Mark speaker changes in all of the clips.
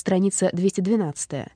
Speaker 1: страница 212.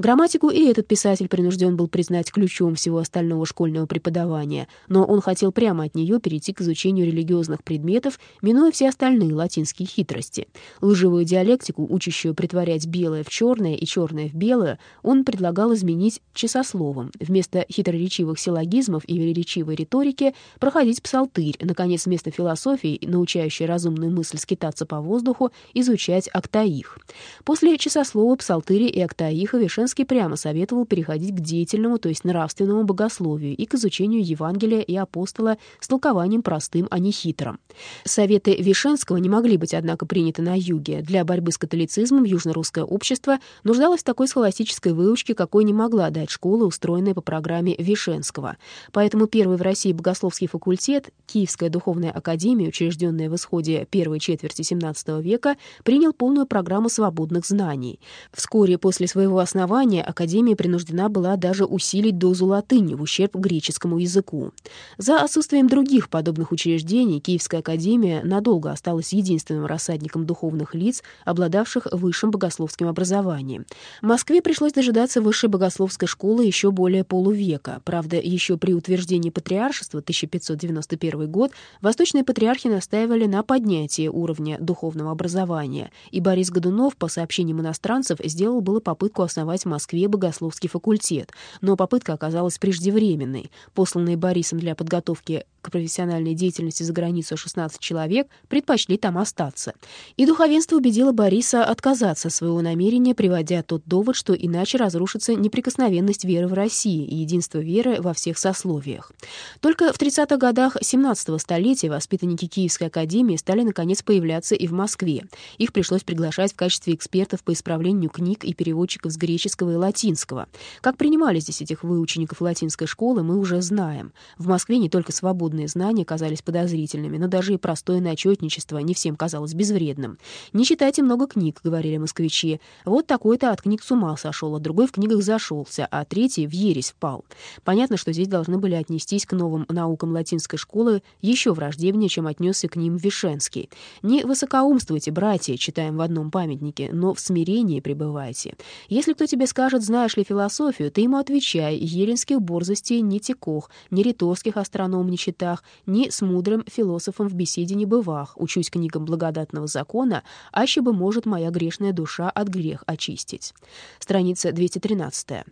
Speaker 1: Грамматику и этот писатель принужден был признать ключом всего остального школьного преподавания, но он хотел прямо от нее перейти к изучению религиозных предметов, минуя все остальные латинские хитрости. Лживую диалектику, учащую притворять белое в черное и черное в белое, он предлагал изменить часословом. Вместо хитроречивых силлогизмов и велеречивой риторики проходить псалтырь, наконец, вместо философии, научающей разумную мысль скитаться по воздуху, изучать октаих. После часослова, псалтыри и октаиха Вишенский Вышинский прямо советовал переходить к деятельному, то есть нравственному богословию и к изучению Евангелия и апостола с толкованием простым, а не хитрым. Советы Вишенского не могли быть, однако, приняты на юге. Для борьбы с католицизмом южно-русское общество нуждалось в такой схоластической выучке, какой не могла дать школа, устроенная по программе Вишенского. Поэтому первый в России богословский факультет, Киевская духовная академия, учрежденная в исходе первой четверти XVII века, принял полную программу свободных знаний. Вскоре после своего основания образования Академия принуждена была даже усилить дозу латыни в ущерб греческому языку. За отсутствием других подобных учреждений Киевская Академия надолго осталась единственным рассадником духовных лиц, обладавших высшим богословским образованием. Москве пришлось дожидаться высшей богословской школы еще более полувека. Правда, еще при утверждении патриаршества 1591 год восточные патриархи настаивали на поднятии уровня духовного образования, и Борис Годунов, по сообщениям иностранцев, сделал было попытку основать Москве богословский факультет, но попытка оказалась преждевременной. Посланные Борисом для подготовки к профессиональной деятельности за границу 16 человек предпочли там остаться. И духовенство убедило Бориса отказаться от своего намерения, приводя тот довод, что иначе разрушится неприкосновенность веры в России и единство веры во всех сословиях. Только в 30-х годах 17-го столетия воспитанники Киевской академии стали наконец появляться и в Москве. Их пришлось приглашать в качестве экспертов по исправлению книг и переводчиков с греческого и латинского. Как принимали здесь этих выучеников латинской школы, мы уже знаем. В Москве не только свободные знания казались подозрительными, но даже и простое начетничество не всем казалось безвредным. «Не читайте много книг», — говорили москвичи. «Вот такой-то от книг с ума сошел, а другой в книгах зашелся, а третий в ересь впал». Понятно, что здесь должны были отнестись к новым наукам латинской школы еще враждебнее, чем отнесся к ним Вишенский. «Не высокоумствуйте, братья», — читаем в одном памятнике, «но в смирении пребывайте. Если кто тебе скажет, знаешь ли философию, ты ему отвечай, еленских борзостей не текох, ни риторских астроном не счетах, ни с мудрым философом в беседе не бывах, учусь книгам благодатного закона, аще бы может моя грешная душа от грех очистить». Страница 213.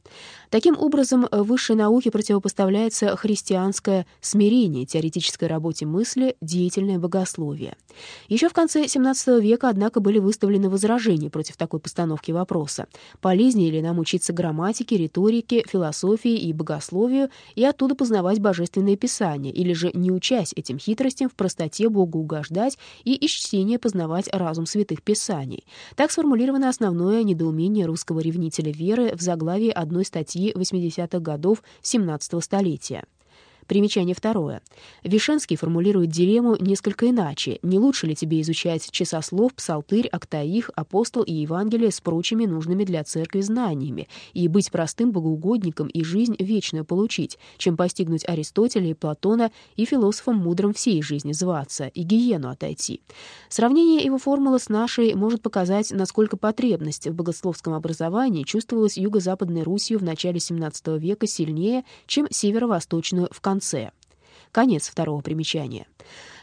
Speaker 1: Таким образом, высшей науке противопоставляется христианское смирение, теоретической работе мысли, деятельное богословие. Еще в конце XVII века, однако, были выставлены возражения против такой постановки вопроса. Полезнее ли нам учиться грамматике, риторике, философии и богословию и оттуда познавать божественное писание, или же, не учась этим хитростям, в простоте Богу угождать и из чтения познавать разум святых писаний. Так сформулировано основное недоумение русского ревнителя веры в заглавии одной статьи 80-х годов XVII столетия. Примечание второе. Вишенский формулирует дилемму несколько иначе. Не лучше ли тебе изучать часослов, псалтырь, октаих, апостол и Евангелие с прочими нужными для церкви знаниями и быть простым богоугодником и жизнь вечную получить, чем постигнуть Аристотеля и Платона и философом мудрым всей жизни зваться и гиену отойти? Сравнение его формулы с нашей может показать, насколько потребность в богословском образовании чувствовалась юго-западной Русью в начале XVII века сильнее, чем северо-восточную в конце конце. Конец второго примечания.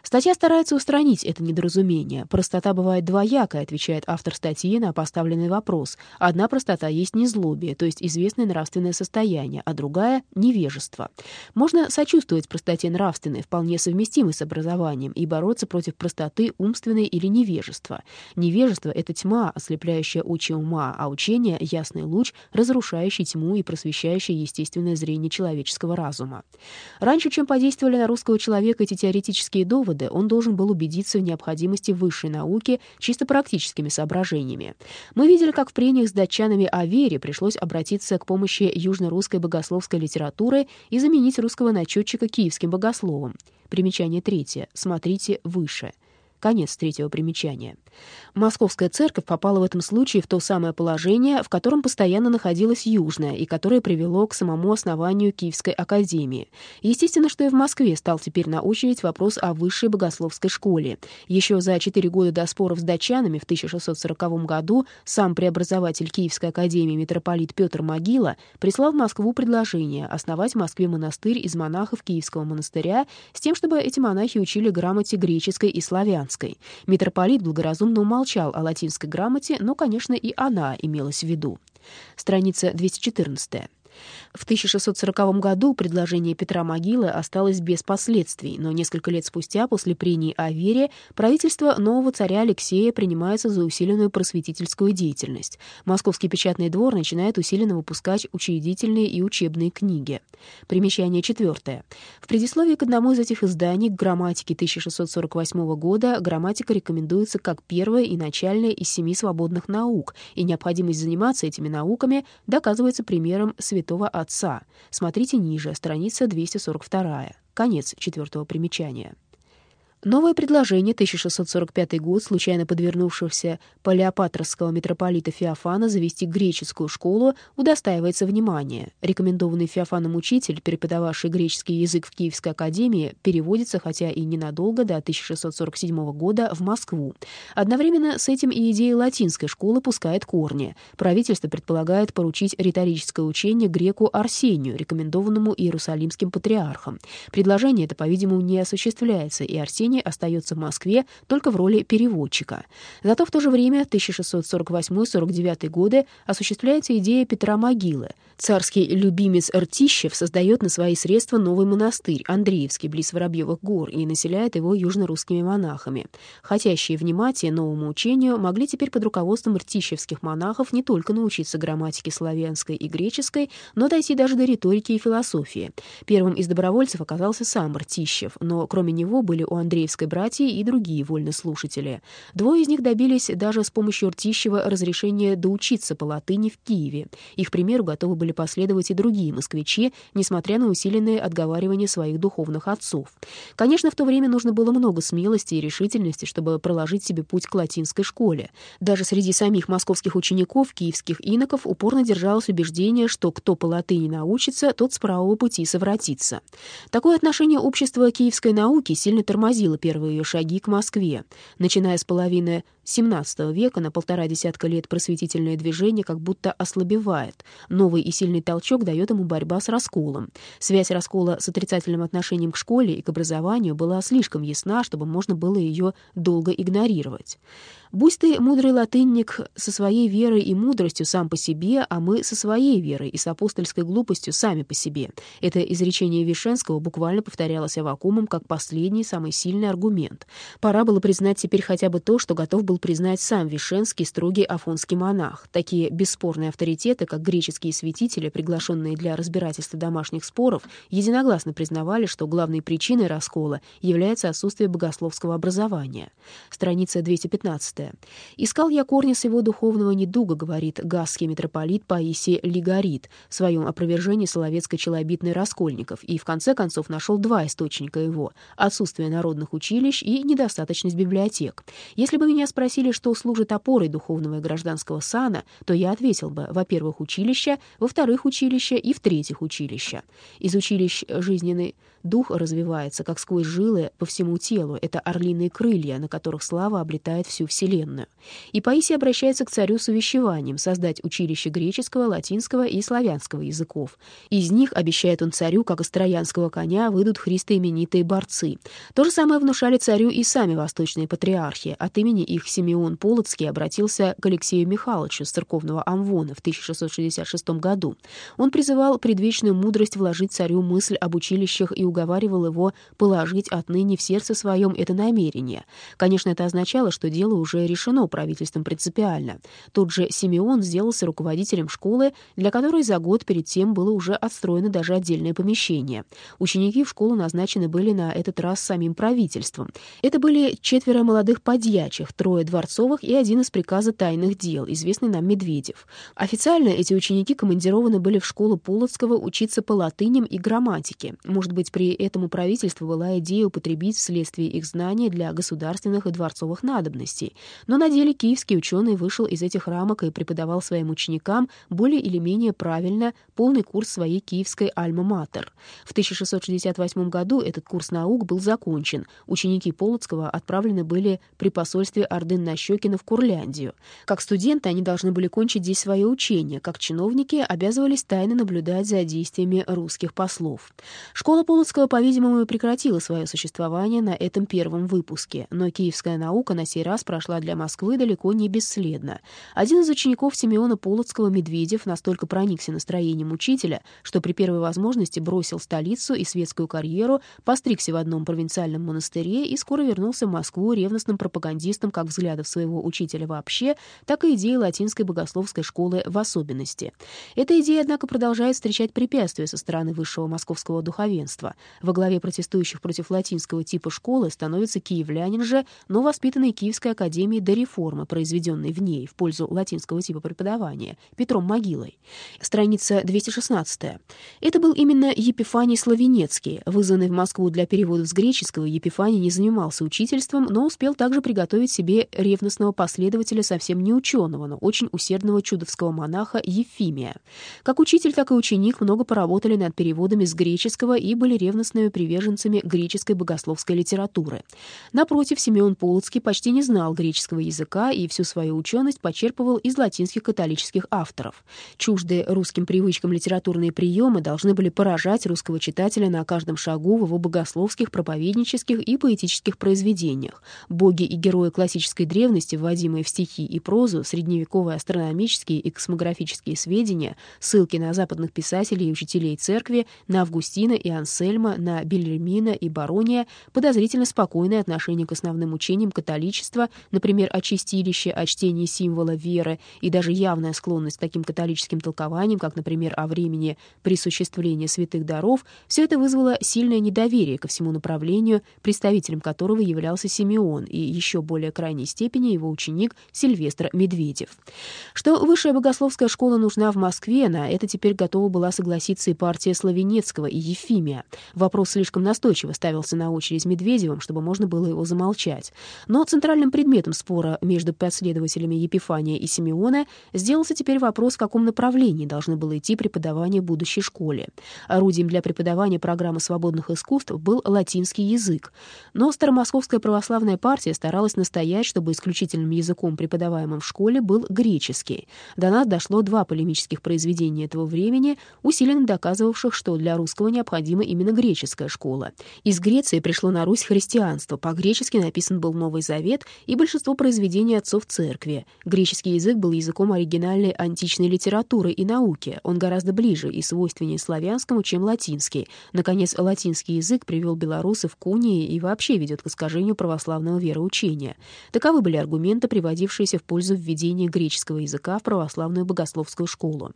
Speaker 1: Статья старается устранить это недоразумение. Простота бывает двоякая, отвечает автор статьи на поставленный вопрос. Одна простота есть незлобие, то есть известное нравственное состояние, а другая — невежество. Можно сочувствовать простоте нравственной, вполне совместимой с образованием, и бороться против простоты умственной или невежества. Невежество — это тьма, ослепляющая очи ума, а учение — ясный луч, разрушающий тьму и просвещающий естественное зрение человеческого разума. Раньше, чем подействовали на русского человека эти теоретические доводы, выводы, он должен был убедиться в необходимости высшей науки чисто практическими соображениями. Мы видели, как в прениях с датчанами о вере пришлось обратиться к помощи южно-русской богословской литературы и заменить русского начетчика киевским богословом. Примечание третье. Смотрите выше. Конец третьего примечания. Московская церковь попала в этом случае в то самое положение, в котором постоянно находилась Южная, и которое привело к самому основанию Киевской академии. Естественно, что и в Москве стал теперь на очередь вопрос о высшей богословской школе. Еще за четыре года до споров с датчанами в 1640 году сам преобразователь Киевской академии митрополит Петр Могила прислал в Москву предложение основать в Москве монастырь из монахов Киевского монастыря с тем, чтобы эти монахи учили грамоте греческой и славянской. Митрополит благоразумно умолчал о латинской грамоте, но, конечно, и она имелась в виду. Страница 214. В 1640 году предложение Петра Могилы осталось без последствий, но несколько лет спустя, после прений о вере, правительство нового царя Алексея принимается за усиленную просветительскую деятельность. Московский печатный двор начинает усиленно выпускать учредительные и учебные книги. Примечание четвертое. В предисловии к одному из этих изданий к грамматике 1648 года грамматика рекомендуется как первая и начальная из семи свободных наук, и необходимость заниматься этими науками доказывается примером святого. Смотрите ниже, страница 242. Конец четвертого примечания. Новое предложение 1645 год случайно подвернувшегося палеопатровского митрополита Феофана завести греческую школу удостаивается внимания. Рекомендованный Феофаном учитель, преподававший греческий язык в Киевской академии, переводится, хотя и ненадолго, до 1647 года в Москву. Одновременно с этим и идея латинской школы пускает корни. Правительство предполагает поручить риторическое учение греку Арсению, рекомендованному Иерусалимским патриархом. Предложение это, по-видимому, не осуществляется, и Арсений Лене остается в Москве только в роли переводчика. Зато в то же время, 1648-49 годы, осуществляется идея Петра Могилы. Царский любимец Ртищев создает на свои средства новый монастырь, Андреевский, близ Воробьевых гор, и населяет его южно-русскими монахами. Хотящие внимания новому учению могли теперь под руководством ртищевских монахов не только научиться грамматике славянской и греческой, но дойти даже до риторики и философии. Первым из добровольцев оказался сам Ртищев, но кроме него были у Андреевской братьи и другие вольнослушатели. Двое из них добились даже с помощью Ртищева разрешения доучиться по латыни в Киеве. Их примеру готовы были последовать и другие москвичи, несмотря на усиленные отговаривания своих духовных отцов. Конечно, в то время нужно было много смелости и решительности, чтобы проложить себе путь к латинской школе. Даже среди самих московских учеников, киевских иноков, упорно держалось убеждение, что кто по латыни научится, тот с правого пути совратится. Такое отношение общества киевской науки сильно тормозило первые ее шаги к Москве. Начиная с половины XVII века на полтора десятка лет просветительное движение как будто ослабевает. Новый сильный толчок дает ему борьба с расколом. Связь раскола с отрицательным отношением к школе и к образованию была слишком ясна, чтобы можно было ее долго игнорировать. Будь ты мудрый латынник со своей верой и мудростью сам по себе, а мы со своей верой и с апостольской глупостью сами по себе. Это изречение Вишенского буквально повторялось Авакумом как последний, самый сильный аргумент. Пора было признать теперь хотя бы то, что готов был признать сам Вишенский, строгий афонский монах. Такие бесспорные авторитеты, как греческие святители, приглашенные для разбирательства домашних споров, единогласно признавали, что главной причиной раскола является отсутствие богословского образования. Страница 215. «Искал я корни своего духовного недуга», — говорит гасский митрополит Паисий Лигорит в своем опровержении Соловецкой челобитной Раскольников, и в конце концов нашел два источника его — отсутствие народных училищ и недостаточность библиотек. Если бы меня спросили, что служит опорой духовного и гражданского сана, то я ответил бы, во-первых, училище, во-вторых, училище и в-третьих, училище. Из училищ жизненный дух развивается, как сквозь жилы по всему телу. Это орлиные крылья, на которых слава облетает всю вселенную. И Паисий обращается к царю с увещеванием создать училище греческого, латинского и славянского языков. Из них, обещает он царю, как из троянского коня, выйдут христоименитые борцы. То же самое внушали царю и сами восточные патриархи. От имени их Симеон Полоцкий обратился к Алексею Михайловичу с церковного Амвона в 1666 году. Он призывал предвечную мудрость вложить царю мысль об училищах и уговаривал его положить отныне в сердце своем это намерение. Конечно, это означало, что дело уже решено правительством принципиально. Тот же Симеон сделался руководителем школы, для которой за год перед тем было уже отстроено даже отдельное помещение. Ученики в школу назначены были на этот раз самим правительством. Это были четверо молодых подьячих, трое дворцовых и один из приказа тайных дел, известный нам Медведев. Официально эти ученики командированы были в школу Полоцкого учиться по латыням и грамматике. Может быть, при При этом у правительства была идея употребить вследствие их знания для государственных и дворцовых надобностей. Но на деле киевский ученый вышел из этих рамок и преподавал своим ученикам более или менее правильно полный курс своей киевской «Альма-Матер». В 1668 году этот курс наук был закончен. Ученики Полоцкого отправлены были при посольстве Ордын-Нащекина в Курляндию. Как студенты они должны были кончить здесь свое учение, как чиновники обязывались тайно наблюдать за действиями русских послов. Школа Полоцкого, по-видимому, прекратила свое существование на этом первом выпуске, но киевская наука на сей раз прошла для Москвы далеко не бесследно. Один из учеников Симеона Полоцкого, Медведев, настолько проникся настроением учителя, что при первой возможности бросил столицу и светскую карьеру, постригся в одном провинциальном монастыре и скоро вернулся в Москву ревностным пропагандистом как взглядов своего учителя вообще, так и идеи латинской богословской школы в особенности. Эта идея, однако, продолжает встречать препятствия со стороны высшего московского духовенства. Во главе протестующих против латинского типа школы становится киевлянин же, но воспитанный Киевской академией до реформы, произведенной в ней в пользу латинского типа преподавания, Петром Могилой. Страница 216. Это был именно Епифаний Славенецкий. Вызванный в Москву для перевода с греческого, Епифаний не занимался учительством, но успел также приготовить себе ревностного последователя совсем не ученого, но очень усердного чудовского монаха Ефимия. Как учитель, так и ученик много поработали над переводами с греческого и были ревностными приверженцами греческой богословской литературы. Напротив, Симеон Полоцкий почти не знал греческого языка и всю свою ученость почерпывал из латинских католических авторов. Чуждые русским привычкам литературные приемы должны были поражать русского читателя на каждом шагу в его богословских, проповеднических и поэтических произведениях. Боги и герои классической древности, вводимые в стихи и прозу, средневековые астрономические и космографические сведения, ссылки на западных писателей и учителей церкви, на Августина и Ансельма, на Бельермина и Барония, подозрительно спокойное отношение к основным учениям католичества, например, о чистилище, о чтении символа веры и даже явная склонность к таким католическим толкованиям, как, например, о времени присуществления святых даров, все это вызвало сильное недоверие ко всему направлению, представителем которого являлся Симеон и еще более крайней степени его ученик Сильвестр Медведев. Что высшая богословская школа нужна в Москве, на это теперь готова была согласиться и партия Славенецкого и Ефимия. Вопрос слишком настойчиво ставился на очередь Медведевым, чтобы можно было его замолчать. Но центральным предметом спора между последователями Епифания и Симеона сделался теперь вопрос, в каком направлении должно было идти преподавание в будущей школе. Орудием для преподавания программы свободных искусств был латинский язык. Но Старомосковская православная партия старалась настоять, чтобы исключительным языком, преподаваемым в школе, был греческий. До нас дошло два полемических произведения этого времени, усиленно доказывавших, что для русского необходима именно греческая школа. Из Греции пришло на Русь христианство, по-гречески написан был Новый Завет и большинство произведений отцов церкви. Греческий язык был языком оригинальной античной литературы и науки, он гораздо ближе и свойственнее славянскому, чем латинский. Наконец, латинский язык привел белорусов к унии и вообще ведет к искажению православного вероучения. Таковы были аргументы, приводившиеся в пользу введения греческого языка в православную богословскую школу.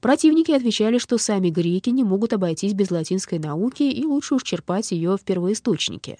Speaker 1: Противники отвечали, что сами греки не могут обойтись без латинской науки и лучше уж черпать ее в первоисточнике.